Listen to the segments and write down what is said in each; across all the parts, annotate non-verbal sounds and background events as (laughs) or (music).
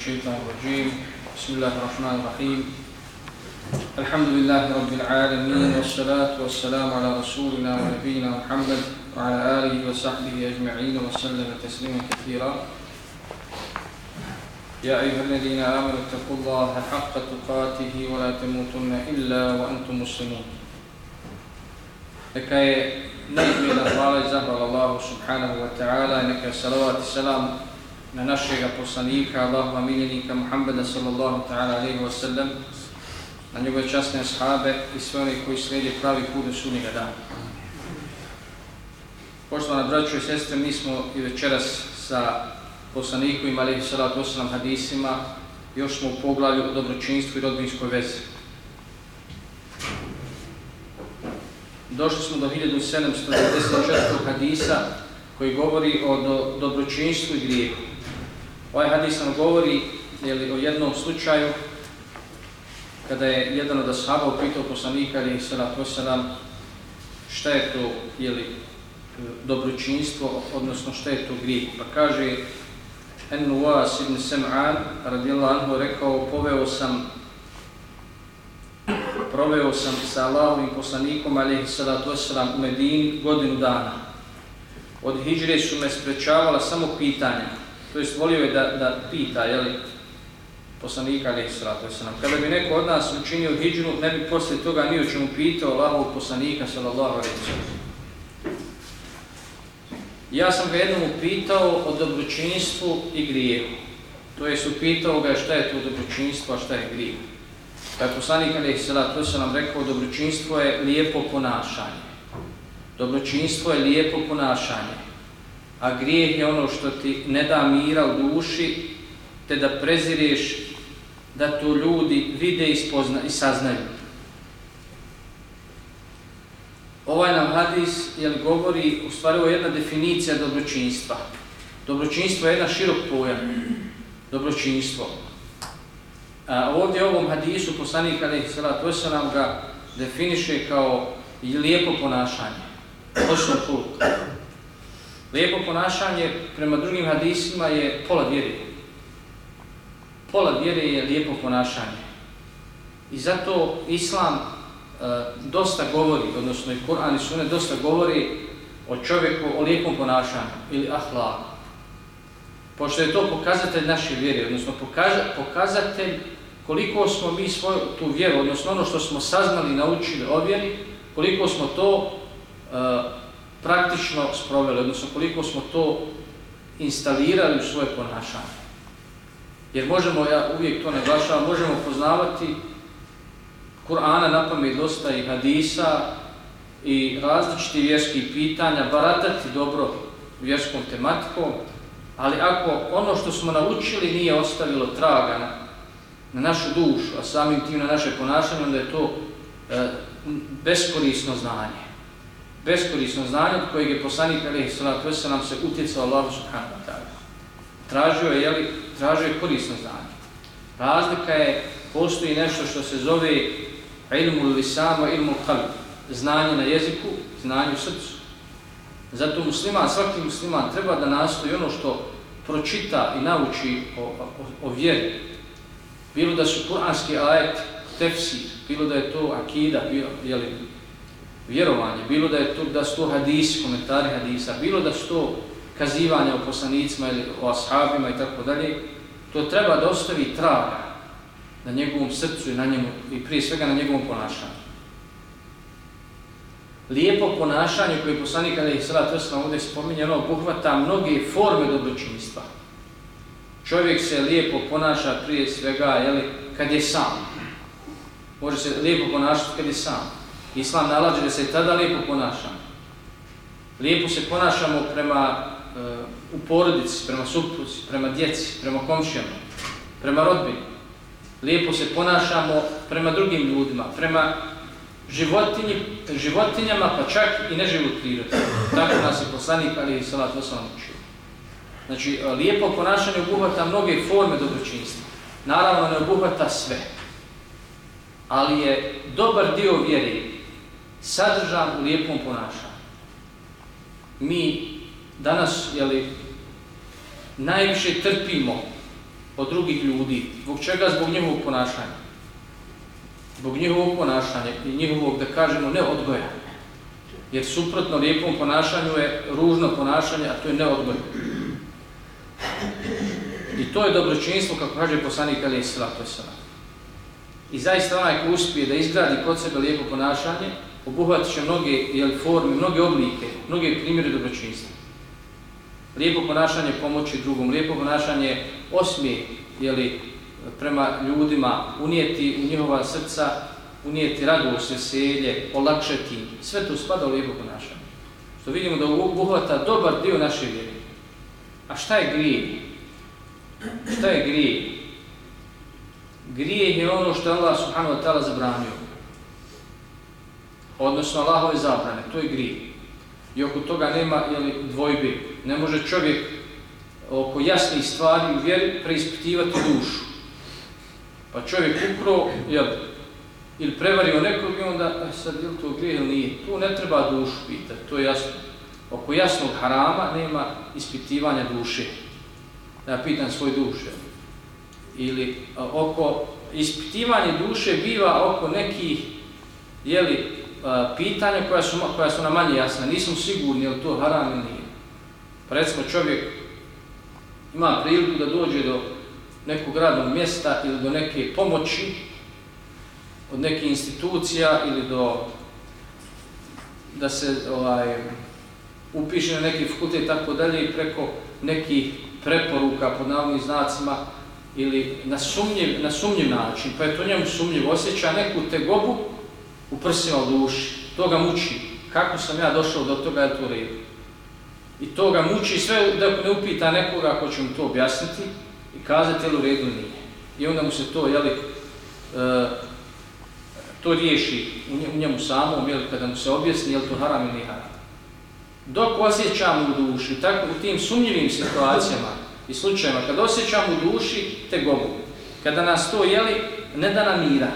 الشيطان الرجيم. بسم الله الرحمن الرحيم. الحمد لله رب العالمين والصلاة والسلام على رسولنا ونبينا محمد وعلى آله وصحبه أجمعين وسلم تسليما كثيرا. يا أيها الذين آمنوا اتقوا الله حق تقاته ولا تموتن إلا وأنتم مسلمون. Neka je neizmjena hvala i zahvala i salam na našega poslanika, Allahova miljenika Muhammeda sallallahu ta'ala alaihi wa sallam, na njegove časne ashabe i sve one koji slijede pravi put do sunnjega dana. Poštovana braćo i sestre, mi smo i večeras sa poslanikom alaihi salatu wasalam hadisima, još smo u poglavlju o dobročinstvu i rodbinskoj vezi. Došli smo do 1794. hadisa koji govori o do, dobročinstvu i grijehu. Ovaj hadis nam govori jeli, o jednom slučaju kada je jedan od ashaba upitao poslanika ili salatu wasalam šta je to jeli, dobročinstvo, odnosno šta je to grijeh. Pa kaže En ibn Sem'an radijallahu anhu rekao poveo sam proveo sam sa Allahovim poslanikom alejhi salatu wasalam u Medin godinu dana. Od hidžre su me sprečavala samo pitanja. To jest volio je da, da pita, je li poslanika alaihi sallatu wasallam. Kada bi neko od nas učinio hidžru, ne bi posle toga ni o čemu pitao Allahovog poslanika sallallahu alejhi ve sellem. Ja sam ga jednom upitao o dobročinstvu i grijehu. To jest upitao ga šta je to dobročinstvo, a šta je grijeh. Pa je poslanik Ali sallatu to nam rekao, dobročinstvo je lijepo ponašanje. Dobročinstvo je lijepo ponašanje. A grijeh je ono što ti ne da mira u duši, te da prezireš da to ljudi vide i, spozna, i saznaju. Ovaj nam hadis jel, govori, u stvari, o jedna definicija dobročinstva. Dobročinstvo je jedna širok pojam. Dobročinstvo. A ovdje u ovom hadisu poslanik alejhi salatu nam ga definiše kao lijepo ponašanje. Husnul put. Lijepo ponašanje prema drugim hadisima je pola vjere. Pola vjere je lijepo ponašanje. I zato islam e, dosta govori, odnosno i Kur'an i Sunne dosta govori o čovjeku o lijepom ponašanju ili ahlaku. Pošto je to pokazatelj naše vjere, odnosno pokazatelj koliko smo mi svoju tu vjeru, odnosno ono što smo saznali, naučili o vjeri, koliko smo to e, praktično sproveli, odnosno koliko smo to instalirali u svoje ponašanje. Jer možemo, ja uvijek to naglašavam, možemo poznavati Kur'ana na pamet dosta i hadisa i različiti vjerskih pitanja, baratati dobro vjerskom tematikom, ali ako ono što smo naučili nije ostavilo traga na na našu dušu, a samim tim na naše ponašanje, onda je to e, beskorisno znanje. Beskorisno znanje od kojeg je poslanik Ali Salatu Vesa nam se utjecao Allah subhanahu wa ta'ala. Tražio je, jeli, tražio je korisno znanje. Razlika je, postoji nešto što se zove ilmu lisama, ilmu kalb. Znanje na jeziku, znanje u srcu. Zato musliman, svaki musliman treba da nastoji ono što pročita i nauči o, o, o vjeri, bilo da su kuranski ajet, tefsir, bilo da je to akida, bilo, jeli, vjerovanje, bilo da je to, da su to hadisi, komentari hadisa, bilo da su to kazivanja o poslanicima ili o ashabima i tako dalje, to treba da ostavi traga na njegovom srcu i na njemu, i prije svega na njegovom ponašanju. Lijepo ponašanje koje je poslanik Ali Isra Trsna ovdje spominjeno, obuhvata mnoge forme dobročinstva. Čovjek se lijepo ponaša prije svega jeli, kad je sam. Može se lijepo ponašati kad je sam. Islam nalađe da se tada lijepo ponašamo. Lijepo se ponašamo prema uh, u porodici, prema supruzi, prema djeci, prema komšijama, prema rodbini. Lijepo se ponašamo prema drugim ljudima, prema životinji, životinjama, pa čak i neživot prirodi. Tako nas je poslanik, ali i salat osam učio. Znači, e, lijepo ponašanje obuhvata mnoge forme dobročinstva. Naravno, ne obuhvata sve. Ali je dobar dio vjere sadržan u lijepom ponašanju. Mi danas, jeli, najviše trpimo od drugih ljudi. Zbog čega? Zbog njihovog ponašanja. Zbog njihovog ponašanja i njihovog, da kažemo, neodgoja. Jer suprotno lijepom ponašanju je ružno ponašanje, a to je neodgoj. I to je dobročinstvo, kako kaže poslanik Ali je sada. I zaista onaj ko uspije da izgradi kod sebe lijepo ponašanje, obuhvatit će mnoge jel, forme, mnoge oblike, mnoge primjere dobročinstva. Lijepo ponašanje pomoći drugom, lijepo ponašanje osmije jeli, prema ljudima, unijeti u njihova srca, unijeti radost, veselje, olakšati, sve to spada u lijepo ponašanje. Što vidimo da obuhvata dobar dio naše vjere. A šta je grije? Šta je grije? Grije je ono što Allah subhanahu wa ta'ala zabranio odnosno Allahove zabrane, to je grije. I oko toga nema jeli, dvojbi. Ne može čovjek oko jasnih stvari u vjeri preispitivati dušu. Pa čovjek ukro, jel, ili prevario nekog i onda, eh, sad je li to grije ili nije? Tu ne treba dušu pitati, to je jasno. Oko jasnog harama nema ispitivanja duše. Da ja pitan svoj duše. Ili a, oko ispitivanja duše biva oko nekih, jeli, pitanja koja su, koja su nam manje jasna. nismo sigurni je li to haram ili nije. Pa recimo čovjek ima priliku da dođe do nekog radnog mjesta ili do neke pomoći od neke institucija ili do da se ovaj, upiše na neki fakultet i tako dalje i preko nekih preporuka pod navodnim znacima ili na sumnjiv, na sumnjiv način, pa je to njemu sumnjiv, osjeća neku tegobu u prsima u duši. To ga muči. Kako sam ja došao do toga, je to redu. I to ga muči sve da ne upita nekoga ko će mu to objasniti i kazati je li u redu nije. I onda mu se to, jeli, e, to riješi u njemu samom, jeli, kada mu se objasni je li to haram ili haram. Dok osjećam u duši, tako u tim sumnjivim situacijama i slučajima, kada osjećam u duši, tegobu. Kada nas to, jeli, ne da nam mira,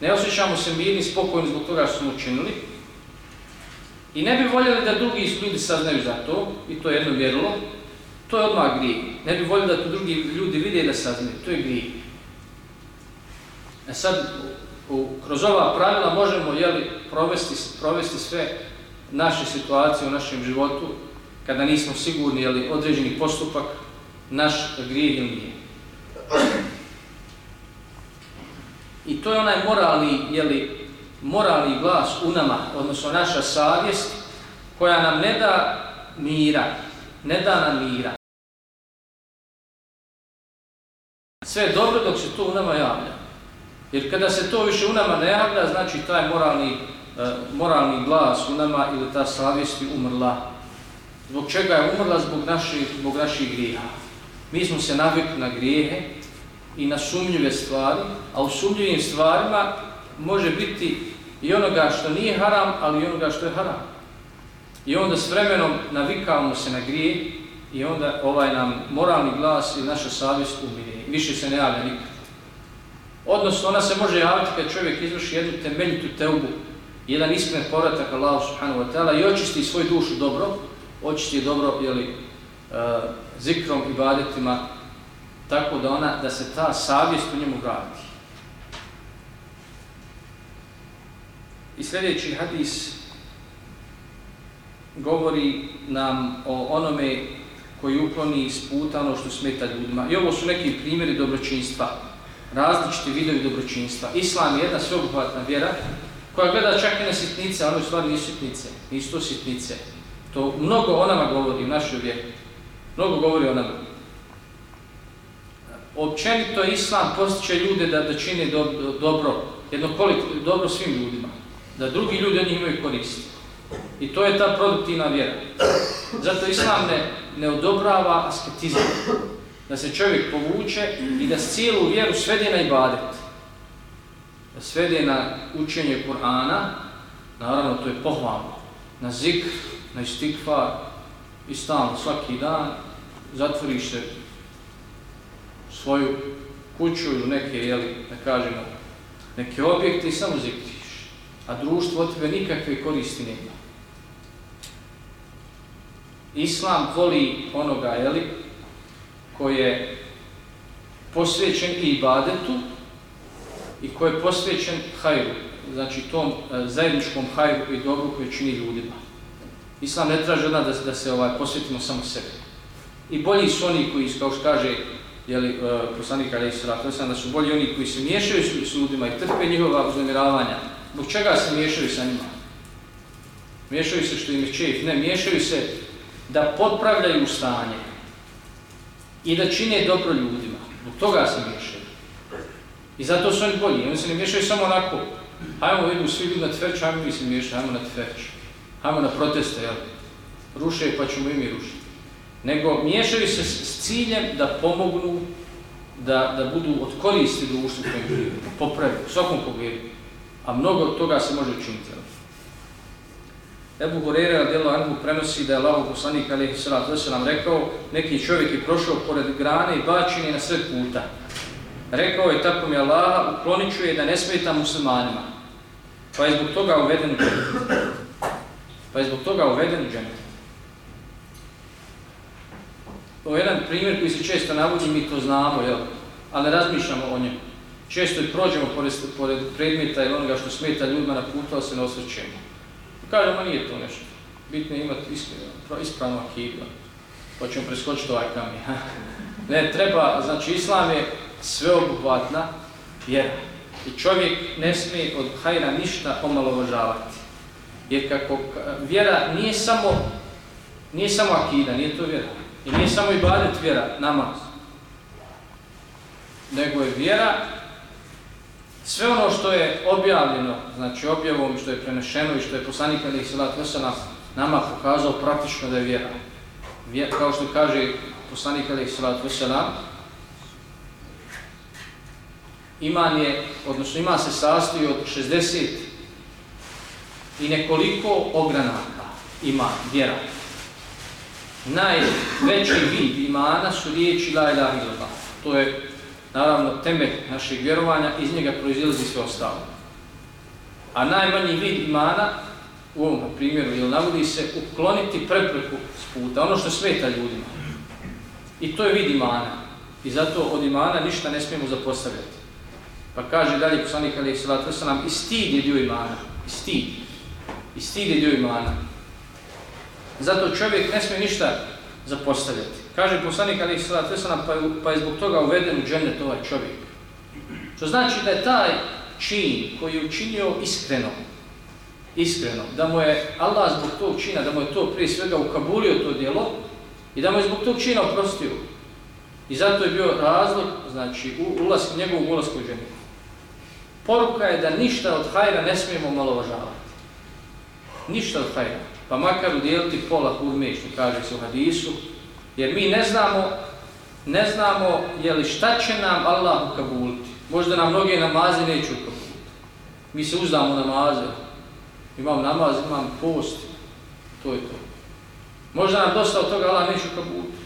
Ne osjećamo se mirni, spokojni zbog toga što smo učinili. I ne bi voljeli da drugi ljudi saznaju za to, i to je jedno vjerilo, to je odmah grije. Ne bi voljeli da to drugi ljudi vide da saznaju, to je grije. E sad, u, kroz ova pravila možemo jeli, provesti, provesti sve naše situacije u našem životu, kada nismo sigurni jeli, određeni postupak, naš grije ili nije. I to je onaj moralni, jeli, moralni glas u nama, odnosno naša savjest, koja nam ne da mira, ne da nam mira. Sve je dobro dok se to u nama javlja. Jer kada se to više u nama ne javlja, znači taj moralni, e, moralni glas u nama ili ta savjest je umrla. Zbog čega je umrla? Zbog naših, zbog naših grijeha. Mi smo se navikli na grijehe, i na sumnjive stvari, a u sumnjivim stvarima može biti i onoga što nije haram, ali i onoga što je haram. I onda s vremenom navikavamo se na grije i onda ovaj nam moralni glas i naša savjest umire. Više se ne javlja nikad. Odnosno, ona se može javiti kad čovjek izvrši jednu temeljitu teubu, jedan iskren povratak Allah subhanahu wa ta'ala i očisti svoju dušu dobro, očisti dobro jeli, uh, zikrom i badetima tako da ona da se ta savjest u njemu vrati. I sljedeći hadis govori nam o onome koji ukloni iz puta ono što smeta ljudima. I ovo su neki primjeri dobročinstva, različiti vidovi dobročinstva. Islam je jedna sveobuhvatna vjera koja gleda čak i na sitnice, a ono u stvari nisu sitnice, nisu to sitnice. To mnogo o nama govori u našoj vjeri. Mnogo govori o nama općenito islam postiče ljude da, da čine do, do, dobro, jedno dobro svim ljudima, da drugi ljudi od njih imaju koristi. I to je ta produktivna vjera. Zato islam ne, ne odobrava asketizam, da se čovjek povuče i da cijelu vjeru svede na ibadet. Da svede na učenje Kur'ana, naravno to je pohvalno, na zikr, na istikfar, i stalno, svaki dan, zatvoriš se svoju kuću ili neke, jeli, da kažemo, neke objekte i samo zikriš. A društvo od tebe nikakve koristi nema. Islam voli onoga, jeli, je posvećen i ibadetu i koji je posvećen hajru, znači tom e, zajedničkom hajru i dobru koju čini ljudima. Islam ne traži od nas da, da se ovaj, posvetimo samo sebi. I bolji su oni koji, kao što kaže jeli, uh, e, poslanik Ali Isra, da su bolji oni koji se miješaju s, s ljudima i trpe njihova uznemiravanja. Zbog čega se miješaju sa njima? Miješaju se što im je čef. Ne, miješaju se da potpravljaju stanje i da čine dobro ljudima. Zbog toga se miješaju. I zato su oni bolji. Oni se ne miješaju samo onako. Hajmo vidimo svi ljudi na tverč, hajmo mi se miješaju, hajmo na tverč. Hajmo na proteste, jel? Ruše pa ćemo i mi rušiti. Nego miješaju se s ciljem da pomognu, da, da budu od koristi društvu kojim živi, popravi, u svakom pogledu. A mnogo od toga se može učiniti. Ebu Horeira djelo Anhu prenosi da je Allah poslanik Ali sallatu se nam rekao neki čovjek je prošao pored grane i bačen je na sred puta. Rekao je tako mi Allah uklonit ću je da ne smeta muslimanima. Pa je zbog toga uveden u džene. Pa je zbog toga uveden u džene. To je jedan primjer koji se često navodi, mi to znamo, jel? ali razmišljamo o njemu. Često i prođemo pored, pored predmeta ili onoga što smeta ljudima na putu, ali se ne osvrćemo. Kažemo, nije to nešto. Bitno je imati ispravno akidu. ćemo preskočiti ovaj kamen. (laughs) ne, treba, znači, islam je sveobuhvatna vjera. I čovjek ne smije od hajra ništa omalovažavati. Jer kako vjera nije samo, nije samo akida, nije to vjera. I nije samo ibadet vjera, namaz. Nego je vjera sve ono što je objavljeno, znači objavom što je prenešeno i što je poslanik Ali Salat Vesela nama pokazao praktično da je vjera. vjera kao što kaže poslanik Ali Salat Vesela, iman je, odnosno iman se sastoji od 60 i nekoliko ogranaka ima vjera. Najveći vid imana su riječi la ilaha illallah. To je naravno temelj našeg vjerovanja, iz njega proizilazi sve ostalo. A najmanji vid imana, u ovom primjeru, ili navodi se ukloniti prepreku s puta, ono što smeta ljudima. I to je vid imana. I zato od imana ništa ne smijemo zapostavljati. Pa kaže dalje poslanik Ali Isalatu nam i stid je dio imana. I stid. I stid je dio imana. Zato čovjek ne smije ništa zapostavljati. Kaže poslanik Ali Isalatu Veselam, pa, pa je zbog toga uveden u džennet ovaj čovjek. Što znači da je taj čin koji je učinio iskreno, iskreno, da mu je Allah zbog tog čina, da mu je to prije svega ukabulio to djelo i da mu je zbog tog čina oprostio. I zato je bio razlog, znači, ulaz, njegovog ulazka u džennet. Poruka je da ništa od hajra ne smijemo malovažavati. Ništa od hajra. Pa makar udjeliti pola hurme, što kaže se u hadisu, jer mi ne znamo, ne znamo je li šta će nam Allah ukabuliti. Možda nam mnoge namaze neće ukabuliti. Mi se uzdamo namaze. Imam namaz, imam post. To je to. Možda nam dosta od toga Allah neće ukabuliti.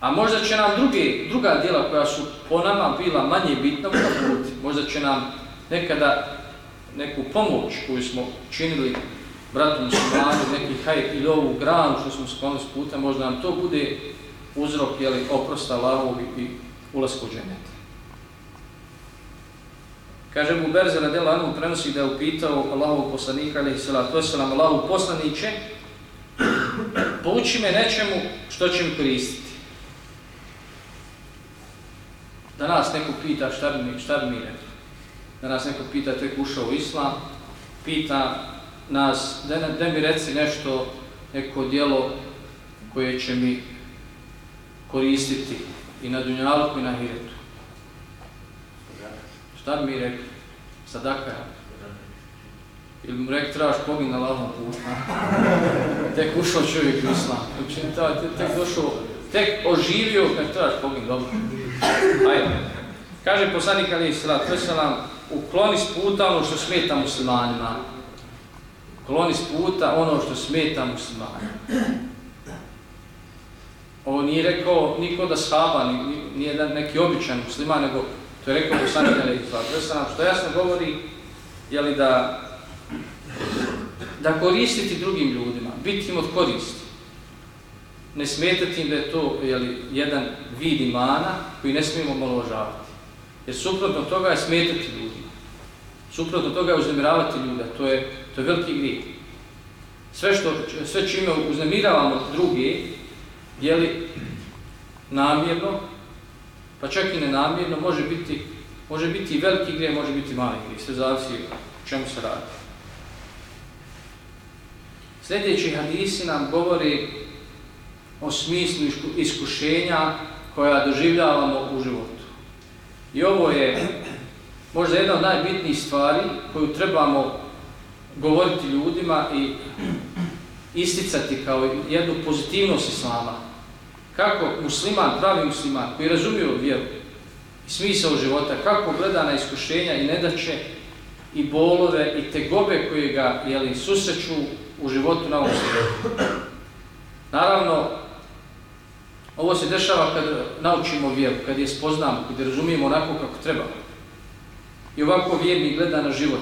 A možda će nam druge, druga djela koja su po nama bila manje bitna ukabuliti. Možda će nam nekada neku pomoć koju smo činili bratu muslimanu, neki hajk ili ovu granu što smo sklonili s puta, možda nam to bude uzrok jeli, oprosta Allahovog i ulazku dženeta. Kaže mu Berze radel Anu prenosi da je upitao Allahovog poslanika ili salatu wasalam, Allahov poslaniće, pouči me nečemu što će mi koristiti. Da nas neko pita šta bi mi, šta bi mi rekao. Da nas neko pita tek ušao u islam, pita nas, da, da mi reci nešto, neko dijelo koje će mi koristiti i na dunjalku i na hiretu. Šta bi mi rekli? Sadaka. Ili mu rekli, trebaš pogin na lavom putu. (laughs) tek ušao čovjek u islam. Znači, tek došao, tek oživio kad trebaš pogin, dobro. Ajde. Kaže poslanik Ali Isra, to se nam ukloni s puta ono što smeta muslimanima Ukloni s puta ono što smeta muslimanima. Ovo nije rekao niko da shaba, nije da neki običan musliman, nego to je rekao poslanik Ali Što jasno govori, je li da, da koristiti drugim ljudima, biti im od koristi. ne smetati im da je to jeli, jedan vid imana koji ne smijemo maložavati. Jer suprotno toga je smetati ljudi. Suprotno toga je uznemiravati ljuda. To je, to je veliki grijeh. Sve, što, sve čime uznemiravamo druge, jeli, namjerno, pa čak i nenamjerno, može biti, može biti veliki grijeh, može biti mali grijeh. Sve zavisi o čemu se radi. Sljedeći hadisi nam govori o smislu iskušenja koja doživljavamo u životu. I ovo je možda jedna od najbitnijih stvari koju trebamo govoriti ljudima i isticati kao jednu pozitivnost islama. Kako musliman, pravi musliman, koji razumiju vjeru i smisao života, kako gleda na iskušenja i nedaće i bolove i tegobe koje ga jeli, susreću u životu na ovom svijetu. Naravno, ovo se dešava kad naučimo vjeru, kad je spoznamo, kad je razumijemo onako kako treba. I ovako vjerni gleda na život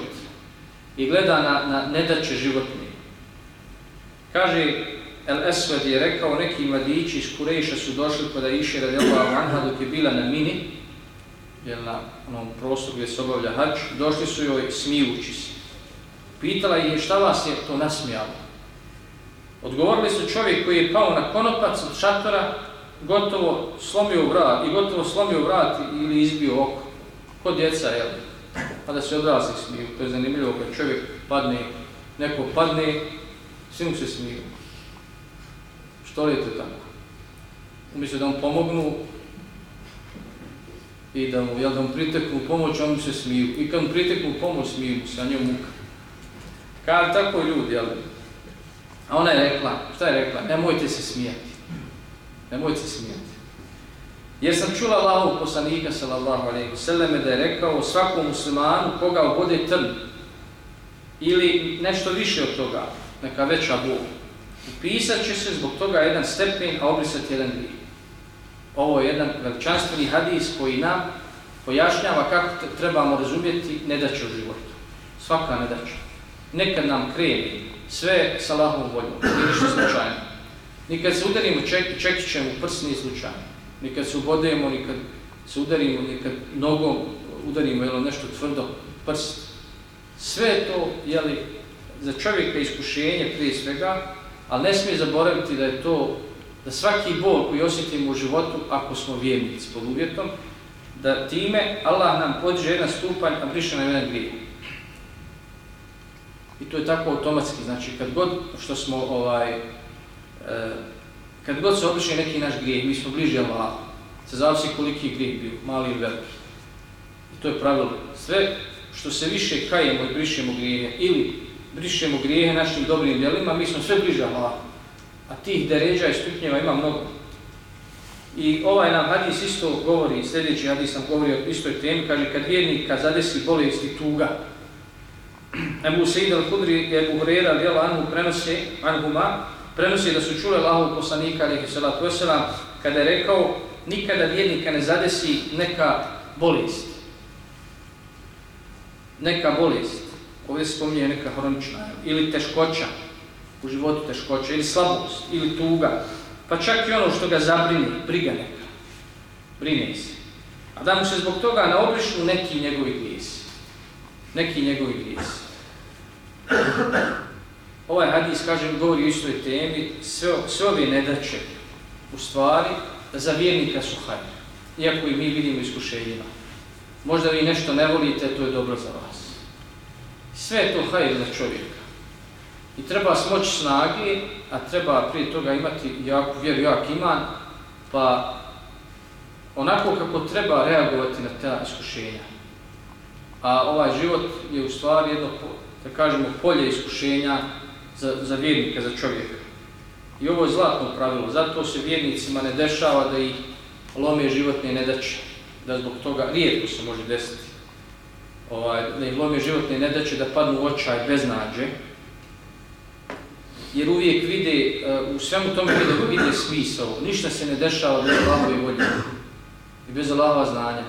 i gleda na, na nedaće životne. Kaže, El Esved je rekao, neki mladići iz Kurejša su došli kada iše radijallahu anha dok je bila na mini, jel na onom prostoru gdje se obavlja hač, došli su joj smijući se. Pitala je šta vas je to nasmijalo. Odgovorili su čovjek koji je pao na konopac od šatora, gotovo slomio vrat i gotovo slomio vrat ili izbio oko. Kod djeca, jel? Pa da se odrasli smiju. To je zanimljivo kad čovjek padne, neko padne, svi mu se smiju. Što li je to tako? Umjesto da mu pomognu i da mu, jel, da mu priteknu pomoć, on mu se smiju. I kad mu priteknu pomoć, smiju mu se, a njom muka. Kad tako ljudi, jel? A ona je rekla, šta je rekla? Nemojte se smijati. Nemojte se smijati. Jer sam čula Allahu poslanika sallallahu alejhi ve selleme da je rekao svakom muslimanu koga obode trn ili nešto više od toga, neka veća bol. Upisat će se zbog toga jedan stepen, a obrisati jedan grijeh. Ovo je jedan veličanstveni hadis koji nam pojašnjava kako trebamo razumjeti nedaće u životu. Svaka nedaća. Nekad nam krene sve sa lahom voljom, nije ništa slučajno. Nikad se udarimo ček, čekićem u prst, nije slučajno. Nikad se ubodemo, nikad se udarimo, nikad nogom udarimo jel, nešto tvrdo, prst. Sve to, jeli, za čovjeka iskušenje prije svega, ali ne smije zaboraviti da je to, da svaki bol koji osjetimo u životu, ako smo vjernici pod uvjetom, da time Allah nam podiže jedan stupanj, a briše nam jedan grijeh. I to je tako automatski, znači kad god što smo ovaj, e, kad god se obriše neki naš grijeh, mi smo bliži Allah, se zavisi koliki je grijeh bio, mali ili veliki. I to je pravilo. Sve što se više kajemo i brišemo grijehe, ili brišemo grijehe našim dobrim djelima, mi smo sve bliži Allah. A tih deređa i stupnjeva ima mnogo. I ovaj nam hadis isto govori, sljedeći hadis nam govori o istoj temi, kaže kad vjernika zadesi i tuga, (clears throat) Ebu Sejid al-Hudri i Ebu Hurera dijela Anhu prenosi, Anhuma, prenosi da su čule Allahov poslanika alihi salatu wasalam, kada je rekao nikada vjernika ne zadesi neka bolest. Neka bolest. Ovdje se spominje neka hronična. Ili teškoća. U životu teškoća. Ili slabost. Ili tuga. Pa čak i ono što ga zabrini. Briga neka. Brine se. A da mu se zbog toga naobrišu neki njegovi grijesi. Neki njegovi grijesi. Ovaj hadis, kažem, govori o istoj temi, sve, sve ove nedače, u stvari, za vjernika su hajde. Iako i mi vidimo iskušenjima. Možda vi nešto ne volite, to je dobro za vas. Sve je to hajde za čovjeka. I treba smoći snage, a treba prije toga imati jaku vjeru, jak iman, pa onako kako treba reagovati na ta iskušenja. A ovaj život je u stvari jedno da kažemo, polje iskušenja za, za vjernika, za čovjeka. I ovo je zlatno pravilo, zato se vjernicima ne dešava da ih lome životne nedaće, da zbog toga rijetko se može desiti, ovaj, da ih lome životne nedaće, da padnu u očaj bez nađe, jer uvijek vide, eh, u svemu tome vide, vide smisao, ništa se ne dešava bez Allahove volje i bez Allahova znanja.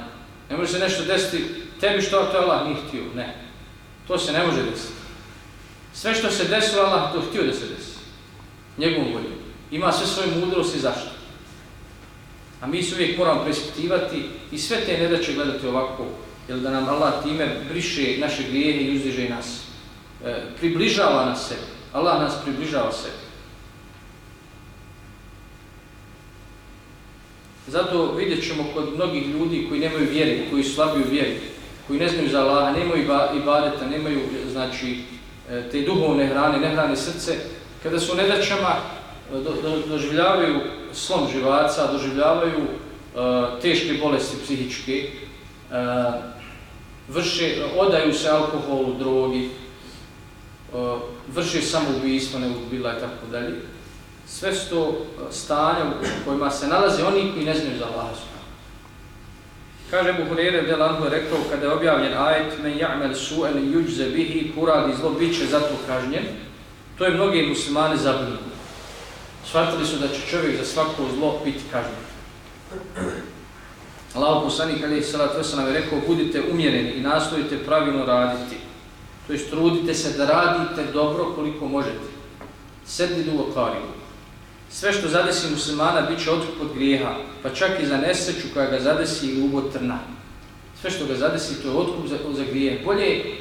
Ne može se nešto desiti, tebi što to Allah nije htio, ne. To se ne može desiti. Sve što se desilo, Allah to htio da se desi. Njegovom voljom. ima sve svoje mudrosti zašto. A mi se uvijek moramo prespektivati i sve te nedaće gledati ovako, jer da nam Allah time briše naše grijehe i uzdiže nas. E, približava nas se. Allah nas približava se. Zato vidjet ćemo kod mnogih ljudi koji nemaju vjeri, koji su slabi u vjeri, koji ne znaju za Allaha, nemaju ibadeta, nemaju znači, E, te duhovne hrane, ne hrane srce, kada su u nedaćama, e, do, do, doživljavaju slom živaca, doživljavaju uh, teške bolesti psihičke, uh, vrše, odaju se alkoholu, drogi, uh, vrše samoubijstvo, neubila i tako dalje. Sve sto stanja u kojima se nalaze oni koji ne znaju za Allah. Kaže mu Hureyre del Anhu rekao, kada je objavljen ajet, men ja'mel su'en juđze bihi, kuradi zlo, bit će zato kažnjen, to je mnogi muslimani zabrinu. Shvatili su da će čovjek za svako zlo biti kažnjen. Allah poslanik kada je salat veselam je rekao, budite umjereni i nastojite pravilno raditi. To jest, trudite se da radite dobro koliko možete. Sedli dugo kariju. Sve što zadesi muslimana bit će otkup od grijeha, pa čak i za nesreću koja ga zadesi i ubod trna. Sve što ga zadesi to je otkup za, za grijeh. Bolje je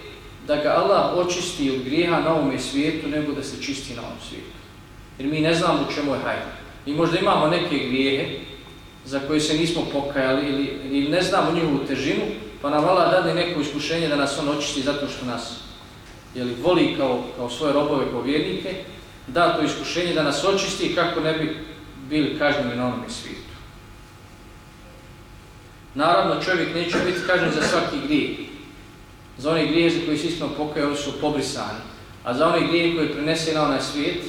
da ga Allah očisti od grijeha na ovome svijetu nego da se čisti na ovom svijetu. Jer mi ne znamo u čemu je hajda. Mi možda imamo neke grijehe za koje se nismo pokajali ili, ili ne znamo njihovu težinu, pa nam Allah dade neko iskušenje da nas on očisti zato što nas jeli, voli kao, kao svoje robove, kao vjernike, da to iskušenje da nas očisti kako ne bi bili kažnjeni na onom svijetu. Naravno, čovjek neće biti kažnjen za svaki grijeh. Za one grije za koje se iskreno pokaje, oni su pobrisani. A za one grije koje prinese na onaj svijet,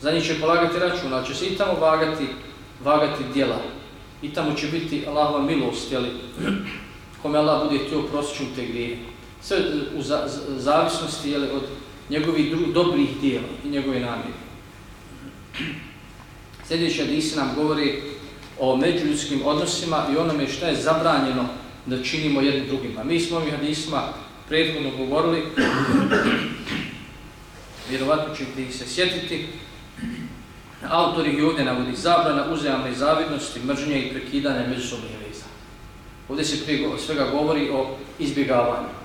za njih će polagati račun, ali će se i tamo vagati, vagati djela. I tamo će biti Allahova milost, jeli, kome Allah bude htio prosjećom te grije. Sve u zavisnosti jeli, od njegovih dobrih dijela i njegove namjere. Sljedeći hadisi nam govori o međuljudskim odnosima i onome što je zabranjeno da činimo jednim drugima. Mi smo ovim hadisima prethodno govorili, vjerovatno ćete ih se sjetiti, autor ih ovdje navodi zabrana uzajamne zavidnosti, mržnje i prekidanja međusobnih veza. Ovdje se prije svega govori o izbjegavanju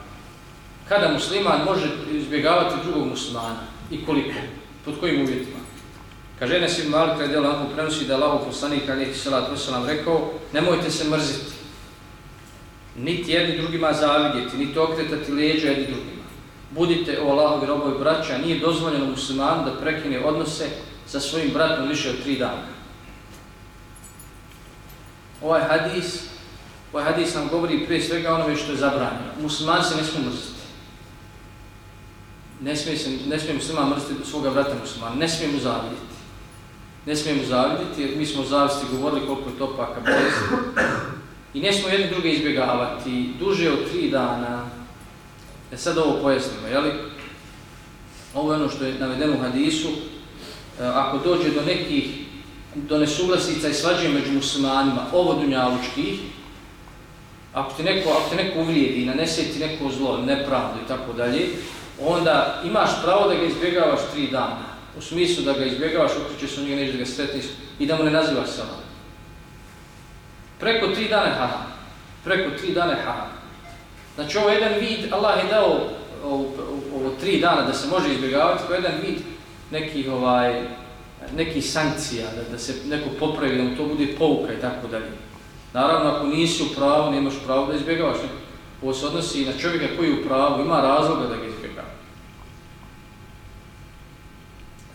kada musliman može izbjegavati drugog muslimana i koliko, pod kojim uvjetima. Kaže Enes ibn Malik kada je Allahom prenosi da Allah poslanik alihi salatu wasalam rekao nemojte se mrziti, niti jedni drugima zavidjeti, niti okretati leđa jedni drugima. Budite o Allahovi robovi braća, nije dozvoljeno muslimanu da prekine odnose sa svojim bratom više od tri dana. Ovaj hadis, ovaj hadis nam govori prije svega onome što je zabranjeno. Musliman se ne smije mrziti ne smije, se, ne smije musliman mrziti svoga brata muslimana, ne smije mu zavidjeti. Ne smije mu zavidjeti, jer mi smo o zavisti govorili koliko je to paka bolesti. I ne smije jedni druge izbjegavati duže od tri dana. E sad ovo pojasnimo, jeli? Ovo je ono što je navedeno u hadisu. E, ako dođe do nekih, do nesuglasica i svađe među muslimanima, ovo dunjalučkih, ako ti neko, ako ti neko uvrijedi, nanese ti neko zlo, nepravdu i tako dalje, onda imaš pravo da ga izbjegavaš tri dana. U smislu da ga izbjegavaš, ukričeš u njega, nećeš da ga sretniš i da mu ne nazivaš salam. Preko tri dana haram. Preko tri dana haram. Znači ovo je jedan vid, Allah je dao ovo, ovo tri dana da se može izbjegavati, kao jedan vid nekih, ovaj, neki sankcija, da, da se neko popravi, da mu to bude pouka i tako dalje. Naravno, ako nisi u pravu, nemaš pravo da izbjegavaš. Ovo se odnosi i na čovjeka koji je u pravu, ima razloga da ga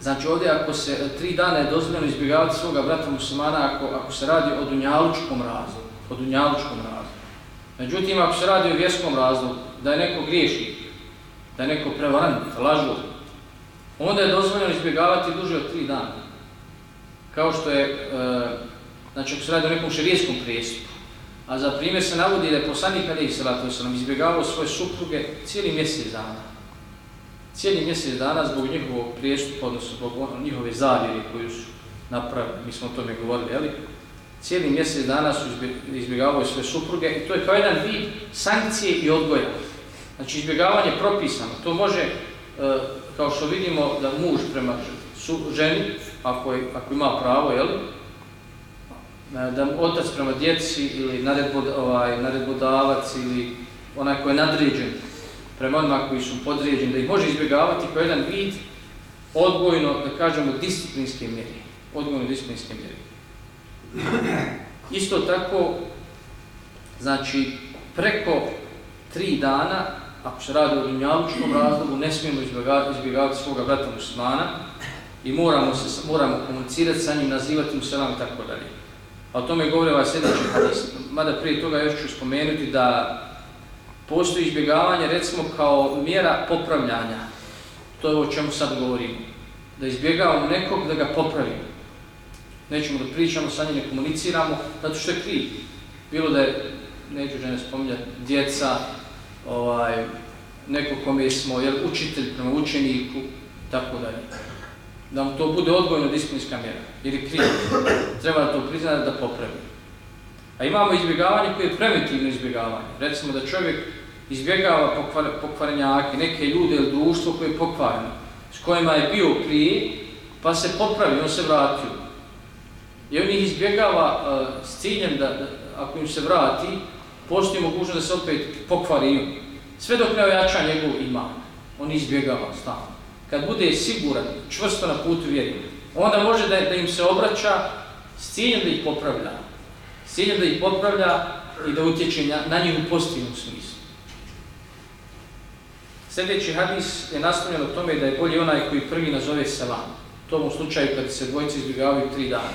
Znači ovdje ako se eh, tri dana je dozvoljeno izbjegavati svoga brata muslimana ako, ako se radi o dunjalučkom razlogu, o dunjalučkom razlogu. Međutim, ako se radi o vjerskom razlogu, da je neko griješnik, da je neko prevarant, lažu, onda je dozvoljeno izbjegavati duže od tri dana. Kao što je, e, znači ako se radi o nekom širijeskom prijestupu. A za primjer se navodi da je poslanik Ali Isalatu izbjegavao svoje supruge cijeli mjesec dana cijeli mjesec dana zbog njihovog prijestupa, odnosno zbog njihove zavjere koju su napravili, mi smo o tome govorili, jeli? cijeli mjesec dana su izbjegavali sve supruge i to je kao jedan vid sankcije i odgoja. Znači izbjegavanje propisano, to može, e, kao što vidimo da muž prema ženi, ako, je, ako ima pravo, jeli? E, da otac prema djeci ili naredbod, ovaj, naredbodavac ili onaj koji je nadređen prema onima koji su podređeni, da ih može izbjegavati kao jedan vid odgojno, da kažemo, disciplinske mjere. Odgojno disciplinske mjere. Isto tako, znači, preko tri dana, ako se radi o dunjalučkom razlogu, ne smijemo izbjegavati, izbjegavati svoga brata muslimana i moramo, se, moramo komunicirati sa njim, nazivati mu selam i tako dalje. A o tome govore ovaj sljedeći hadis. Mada prije toga još ću spomenuti da postoji izbjegavanje recimo kao mjera popravljanja. To je o čemu sad govorimo. Da izbjegavamo nekog da ga popravimo. Nećemo da pričamo sa njim, ne komuniciramo, zato što je kriv. Bilo da je, neću žene spominjati, djeca, ovaj, neko kome smo, jel, učitelj prema učeniku, tako dalje da mu to bude odgojno disciplinska mjera, jer je kriv, treba da to priznati da popravi. A imamo izbjegavanje koje je preventivno izbjegavanje. Recimo da čovjek izbjegava pokvarenjake, neke ljude ili društvo koje je pokvarno, s kojima je bio prije, pa se popravi, on se vratio. I on ih izbjegava uh, s ciljem da, da, ako im se vrati, postoji mogućnost da se opet pokvari. Sve dok ne ojača njegov iman, on izbjegava stavno kad bude siguran, čvrsto na putu vjeri, onda može da, da im se obraća s ciljem da ih popravlja. S ciljem da ih popravlja i da utječe na, na njih u pozitivnom smislu. Sljedeći hadis je nastavljen o tome da je bolji onaj koji prvi nazove selam. U tom slučaju kad se dvojice izbjegavaju tri dana.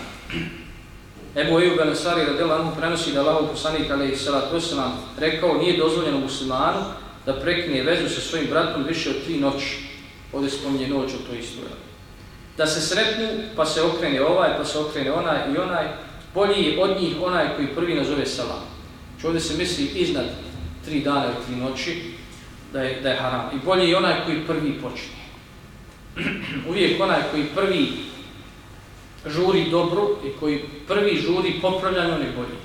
Ebu Eju Benesari radela Anhu prenosi da Allah poslanik alaih salatu wasalam rekao nije dozvoljeno muslimanu da prekine vezu sa svojim bratom više od tri noći ovdje spominje noć u toj istoriji. Da se sretnu, pa se okrene ovaj, pa se okrene onaj i onaj, bolji je od njih onaj koji prvi nazove salam. Znači ovdje se misli iznad tri dana ili tri noći da je, da je haram. I bolji je onaj koji prvi počne. (clears throat) Uvijek onaj koji prvi žuri dobru i koji prvi žuri popravljanje, on je bolji.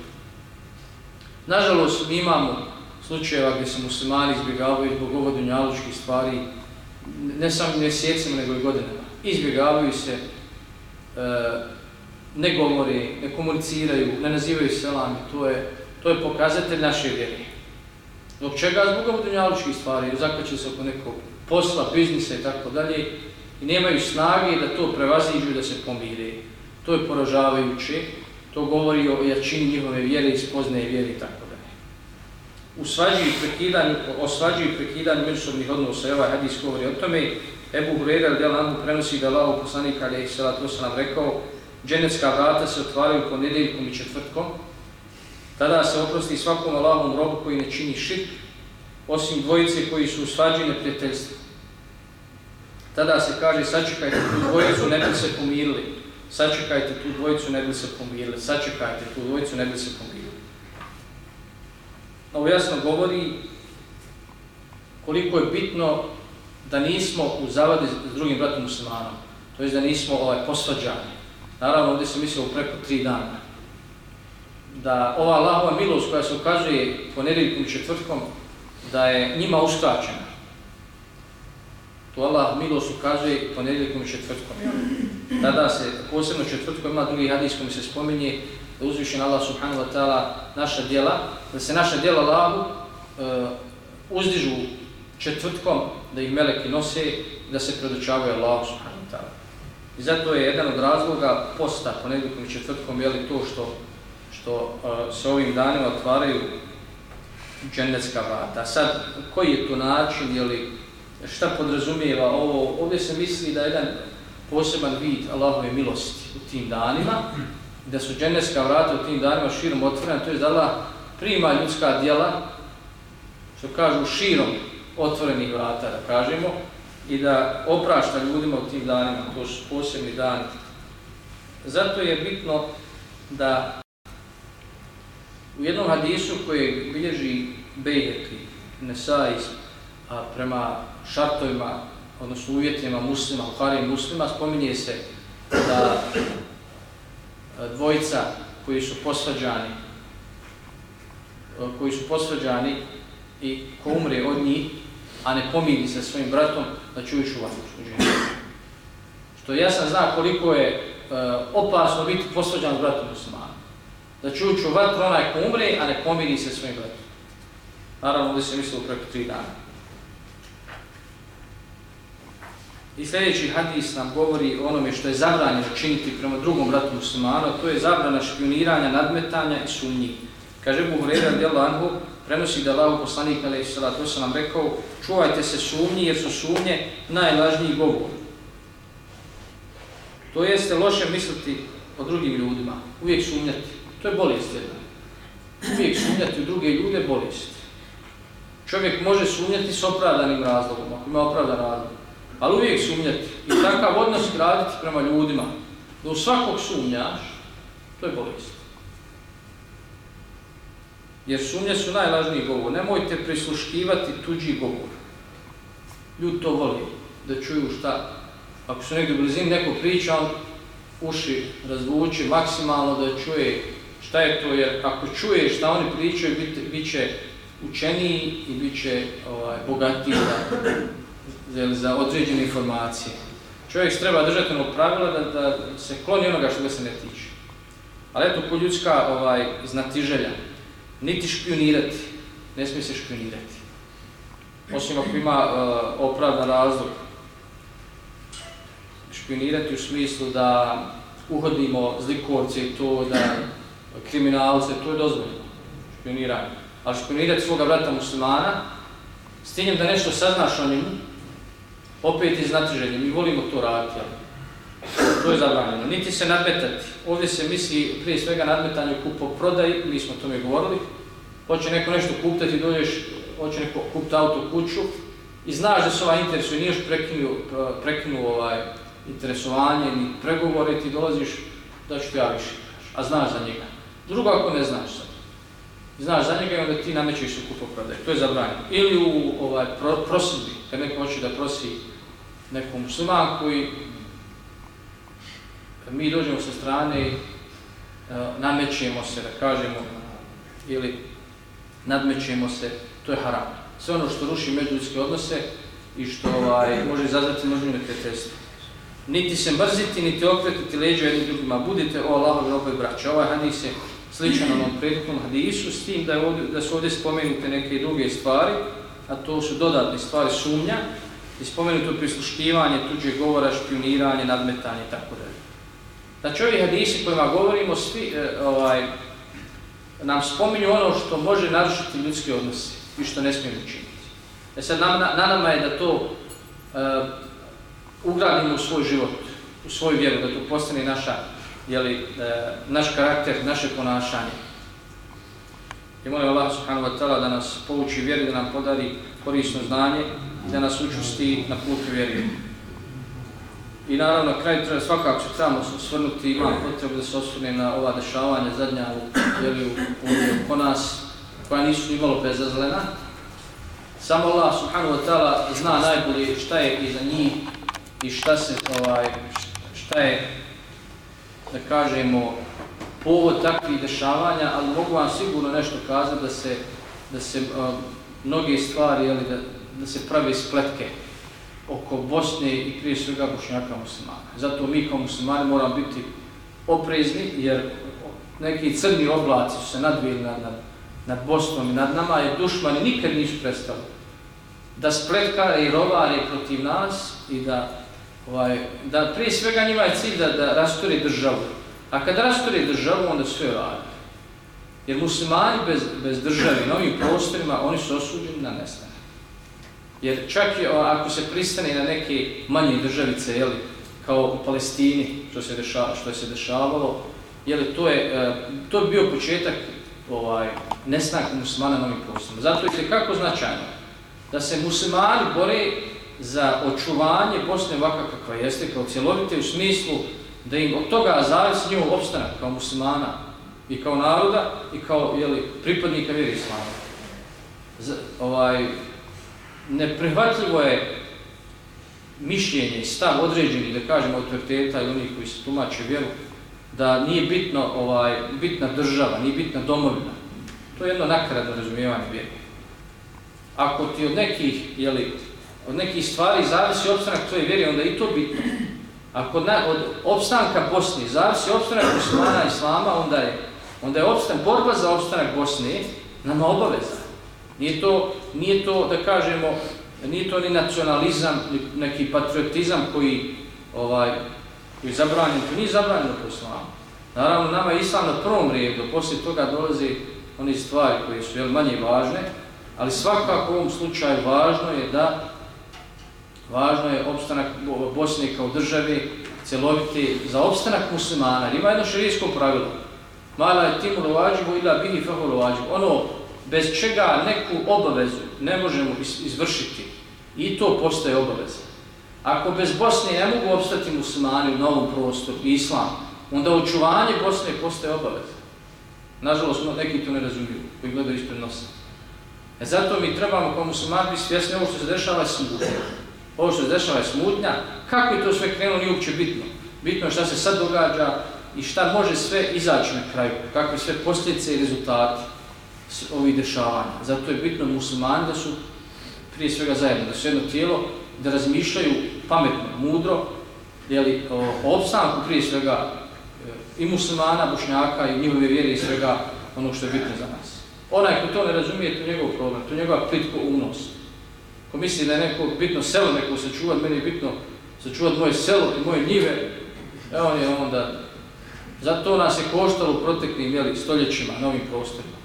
Nažalost, mi imamo slučajeva gdje se muslimani izbjegavaju zbog ovo dunjalučkih stvari, ne samo mjesecima, nego i godinama. Izbjegavaju se, e, ne govori, ne komuniciraju, ne nazivaju selami, to je, to je pokazatelj naše vjere. Zbog čega? Zbog ovodunjaličkih stvari, zakvaće se oko nekog posla, biznisa i tako dalje, i nemaju snage da to prevaziđu da se pomire. To je poražavajuće, to govori o jačini njihove vjere i spoznaje vjere i tako u svađi i prekidanju, o svađi i prekidanju međusobnih odnosa. Ovaj hadis govori o tome. Ebu Hureyre radi prenosi da Allah poslanik ali je salatu rekao dženecka vrata se otvaraju ponedeljkom i četvrtkom. Tada se oprosti svakom Allahom robu koji ne čini širk, osim dvojice koji su u svađi neprijateljstva. Tada se kaže sačekajte tu dvojicu, ne bi se pomirili. Sačekajte tu dvojicu, ne bi se pomirili. Sačekajte tu dvojicu, ne bi se pomirili. Ovo jasno govori koliko je bitno da nismo u zavadi s drugim bratom muslimanom, to je da nismo ovaj, posvađani. Naravno, ovdje se mislilo preko tri dana. Da ova Allahova milost koja se ukazuje po i četvrtkom, da je njima uskraćena. To Allah milost ukazuje po i četvrtkom. Tada se, posebno četvrtkom, ima drugi hadis koji se spominje, da uzvišen Allah subhanahu wa ta'ala naša djela, da se naša djela Allahu e, uzdižu četvrtkom, da ih meleki nose i da se predočavaju Allahu subhanahu. I zato je jedan od razloga posta ponedjeljkom i četvrtkom je to što, što uh, se ovim danima otvaraju džennetska vrata. Sad, koji je to način, je li, šta podrazumijeva ovo? Ovdje se misli da je jedan poseban vid Allahove milosti u tim danima, da su džennetska vrata u tim danima širom otvorena, to je da Allah prima ljudska djela, što kažu širom otvorenih vrata, da kažemo, i da oprašta ljudima u tim danima, to su posebni dani. Zato je bitno da u jednom hadisu koji bilježi Bejheki, Nesais, a prema šartovima, odnosno uvjetima muslima, u Harim muslima, spominje se da dvojica koji su posvađani, koji su posvađani i ko umre od njih, a ne pomiri sa svojim bratom, da čuješ u vatru. Što ja sam zna koliko je e, opasno biti posvađan s bratom muslimanom. Da čuješ u vatru onaj ko umre, a ne pomiri se svojim bratom. Naravno, ovdje se mislilo preko tri dana. I sljedeći hadis nam govori o onome što je zabranjeno činiti prema drugom bratu muslimanu, to je zabrana špioniranja, nadmetanja i sumnji. Kaže Buhreda radijallahu anhu, prenosi da Allah poslanik alejhi salatu vesselam rekao: "Čuvajte se sumnji jer su sumnje najlažniji govor." To jeste loše misliti o drugim ljudima, uvijek sumnjati. To je bolest jedna. Uvijek sumnjati u druge ljude bolest. Čovjek može sumnjati s opravdanim razlogom, ako ima opravdan razlog. Ali uvijek sumnjati i takav odnos graditi prema ljudima, da u svakog sumnjaš, to je bolest. Jer sumnje su najlažniji govor. Nemojte prisluškivati tuđi govor. Ljudi to voli, da čuju šta. Ako su negdje u blizini neko priča, on uši razvuči maksimalno da čuje šta je to, jer ako čuje šta oni pričaju, bit, bit će učeniji i bit će ovaj, bogatiji za, za određene informacije. Čovjek treba držati ono pravila da, da se kloni onoga što ga se ne tiče. Ali eto, ko ljudska ovaj, znatiželja, niti špionirati, ne smije se špionirati. Osim ako ima uh, opravdan razlog. Špionirati u smislu da uhodimo zlikovce i to da kriminalce, to je dozvoljeno. Špioniranje. Ali špionirati svoga brata muslimana, s tim da nešto saznaš o njemu, opet iz znatiženja. Mi volimo to raditi, ali to je zabranjeno. Niti se nadmetati. Ovdje se misli prije svega nadmetanje kupo prodaj, mi smo o tome govorili. Hoće neko nešto kupiti, dođeš, hoće neko kupiti auto kuću i znaš da se ovaj interesuje, nije još prekinuo, prekinuo ovaj interesovanje ni pregovore, ti dolaziš da ću ti ja više, a znaš za njega. Drugo ako ne znaš sad. Znaš za njega i onda ti namećeš u kupo prodaj. To je zabranjeno. Ili u ovaj, pro, prosidbi, kad neko hoće da prosi nekom muslimanku i mi dođemo sa strane, i namećemo se, da kažemo, ili nadmećemo se, to je haram. Sve ono što ruši međuljudske odnose i što ovaj, može izazvati možnjene teste. Niti se mrziti, niti okretiti leđa jednim drugima. Budite o Allahovi robe braće. Ovaj hadis je sličan onom prethodnom hadisu, s tim da, je ovdje, da su ovdje spomenute neke druge stvari, a to su dodatne stvari sumnja, i spomenuto prisluškivanje, tuđe govora, špioniranje, nadmetanje i tako dalje. Znači ovi hadisi kojima govorimo, svi, e, ovaj, nam spominju ono što može narušiti ljudski odnosi i što ne smijemo učiniti. E sad, na, na, na nama je da to uh, ugradimo u svoj život, u svoju vjeru, da to postane naša, jeli, uh, e, naš karakter, naše ponašanje. I molim Allah subhanahu wa ta'ala da nas pouči vjeri, da nam podari korisno znanje da nas učusti na putu vjeri. I naravno, na kraju treba svakako se trebamo se osvrnuti, imam potrebu da se osvrne na ova dešavanja zadnja u, jeli, u, u, u, ko nas, koja nisu imalo bezazlena. Samo Allah subhanahu wa ta'ala zna najbolje šta je iza njih i šta se, ovaj, šta je, da kažemo, povod takvih dešavanja, ali mogu vam sigurno nešto kazati da se, da se uh, mnoge stvari, jeli, da, da se pravi spletke oko Bosne i prije svega bošnjaka muslimana. Zato mi kao muslimani moramo biti oprezni jer neki crni oblaci su se nadvijeli nad, nad, nad Bosnom i nad nama jer dušmani nikad nisu prestali da spletkare i rovare protiv nas i da, ovaj, da prije svega njima je cilj da, da rasturi državu. A kad rasturi državu onda sve radi. Jer muslimani bez, bez države na ovim prostorima oni su osuđeni na nestanak. Jer čak i ako se pristane na neke manje državice, jeli, kao u Palestini, što se, deša, što se dešavalo, jeli, to, je, e, to je bio početak ovaj, nesnak muslimana na ovim prostorima. Zato je kako značajno da se muslimani bore za očuvanje Bosne ovakva kakva jeste, kao cjelovite u smislu da im od toga zavisi njihov opstanak kao muslimana i kao naroda i kao jeli, pripadnika vjeri islama. Z, ovaj, neprihvatljivo je mišljenje stav određeni, da kažemo, autoriteta i onih koji se tumače vjeru, da nije bitno, ovaj, bitna država, nije bitna domovina. To je jedno nakaradno razumijevanje vjeru. Ako ti od nekih, jeli, od nekih stvari zavisi opstanak tvoje vjere, onda i to bitno. Ako na, od opstanka Bosne zavisi opstanak muslimana islama, onda je, onda je opstan, borba za opstanak Bosne nama obaveza. Nije to, nije to, da kažemo, nije to ni nacionalizam, ni neki patriotizam koji, ovaj, koji je zabranjen, to nije zabranjeno po islamu. Naravno, nama je islam na prvom redu, poslije toga dolaze one stvari koje su jel, manje važne, ali svakako u ovom slučaju važno je da važno je opstanak Bosne kao države, celovite, za opstanak muslimana. Ima jedno širijsko pravilo. Mala je timu rovađivu ila bihi fahu rovađivu. Ono, bez čega neku obavezu ne možemo izvršiti. I to postaje obaveza. Ako bez Bosne ne mogu obstati muslimani u novom prostoru, islam, onda očuvanje Bosne postaje obaveza. Nažalost, neki to ne razumiju, koji gledaju ispred nosa. E zato mi trebamo kao muslimani biti svjesni ovo što se dešava je smutnja. Ovo što se dešava je smutnja. Kako je to sve krenulo nije uopće bitno. Bitno je šta se sad događa i šta može sve izaći na kraju. Kakve sve posljedice i rezultati ovih dešavanja. Zato je bitno muslimani da su prije svega zajedno, da su jedno tijelo, da razmišljaju pametno, mudro, jeli, o opstanku prije svega e, i muslimana, bošnjaka i njihove vjere i svega ono što je bitno za nas. Onaj ko to ne razumije, to je njegov problem, to je njegova plitko umnost. Ko misli da je neko bitno selo neko sačuvat, meni je bitno sačuvat moje selo i moje njive, evo on je onda, zato nas je koštalo u proteklim jeli, stoljećima na ovim prostorima.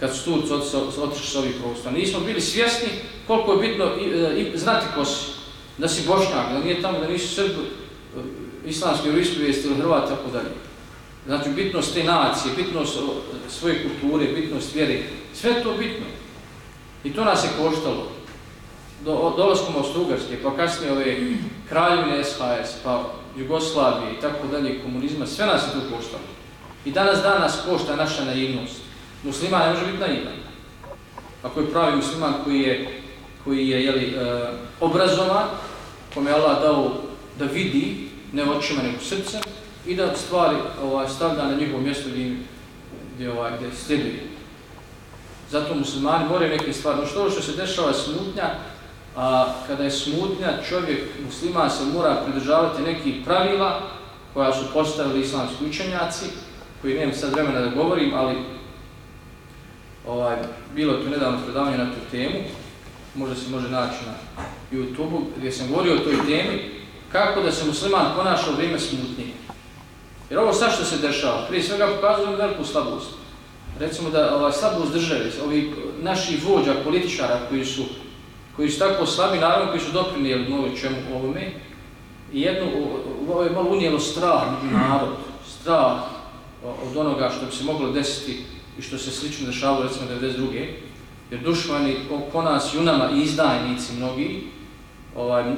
Kad su Turci otišli s ovih prostora. Nismo bili svjesni koliko je bitno i, e, i, znati ko si. Da si bošnjak, da nije tamo, da nisu srbi, e, islamski vjeroispovijesti ili Hrvat, tako dalje. Znači, bitnost te nacije, bitnost svoje kulture, bitnost vjere, sve to bitno. I to nas je koštalo. Do, dolazkom Austro-Ugarske, pa kasnije ove kraljevine SHS, pa Jugoslavije i tako dalje, komunizma, sve nas je to koštalo. I danas dan nas košta naša naivnost. Musliman ne može biti naivan. Ako je pravi musliman koji je, koji je jeli, e, obrazovan, kome je Allah dao da vidi ne očima nego srcem i da stvari ovaj, stavlja na njihovo mjesto gdje, gdje, ovaj, gdje sljeduje. Zato muslimani moraju neke stvari. No što ono što se dešava je smutnja, a kada je smutnja, čovjek musliman se mora pridržavati nekih pravila koja su postavili islamski učenjaci, koji nemam sad vremena da govorim, ali ovaj, bilo je tu nedavno predavanje na tu temu, možda se može naći na YouTube-u, gdje sam govorio o toj temi, kako da se musliman ponaša u vrijeme smutnije. Jer ovo sad što se dešava, prije svega pokazuje veliku slabost. Recimo da ova slabost države, ovi naši vođa, političara koji su, koji su tako slabi, naravno koji su doprinijeli mnogo čemu ovome, i jedno, ovo je malo unijelo strah među narod, strah od onoga što bi se moglo desiti i što se slično dešavalo recimo 92. Jer dušmani oko nas junama i izdajnici mnogi, ovaj, e,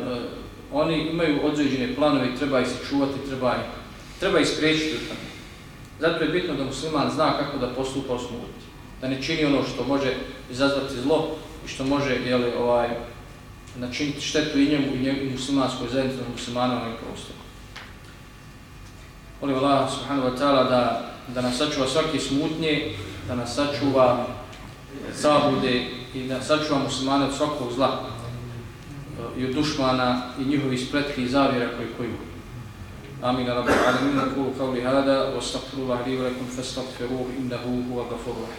oni imaju određene planove i treba ih se čuvati, treba ih, treba ih spriječiti u tome. Zato je bitno da musliman zna kako da postupa u smutnji. Da ne čini ono što može izazvati zlo i što može jeli, ovaj, načiniti štetu i njemu i, njemu, muslimanskoj zajednici, muslimanom i prostoru. Molim Allah subhanahu wa ta'ala da, da nas sačuva svake smutnje, da nas sačuva zabude i da sačuva muslimane od svakog zla eh, i od dušmana i njihovi spletki i zavjera koji koju. Amin. Rabbi alamin. Kulu qavli hada. Wa astagfirullahi li wa lakum fastagfiruhu innahu huwa ghafurur